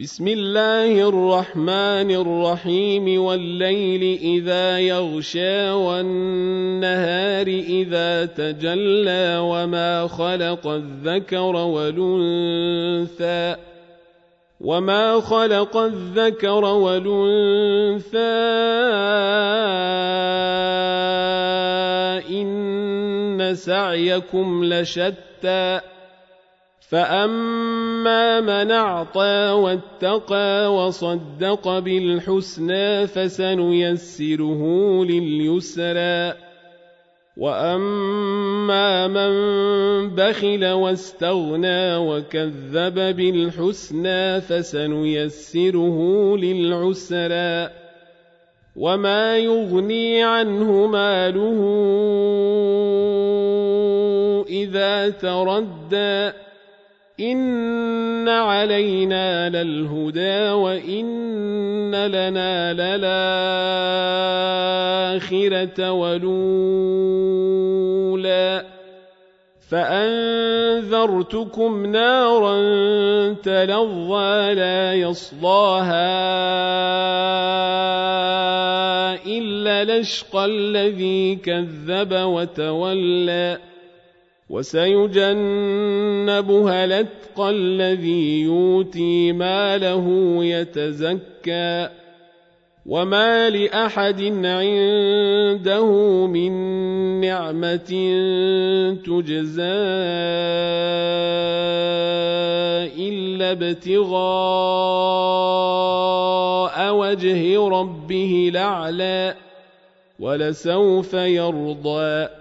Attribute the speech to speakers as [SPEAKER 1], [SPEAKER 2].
[SPEAKER 1] بسم الله الرحمن الرحيم والليل إذا يغشى والنهار إذا تجلى وما خلق الذكر والأنثى وما خلق الذكر والأنثى إن سعيكم لشتى فأما من أعطى واتقى وصدق بالحسنى فسنيسره لليسرى وأما من بخل واستغنى وكذب بالحسنى فسنيسره للعسرى وما يغني عنه ماله إذا تردى إن علينا للهدى وإن لنا للآخرة ولولا فأنذرتكم نارا تلظى لا يصلاها إلا لشقى الذي كذب وتولى وسيجنبها الاتقى الذي يؤتي ماله يتزكى وما لأحد عنده من نعمة تجزى إلا ابتغاء وجه ربه الأعلى ولسوف يرضى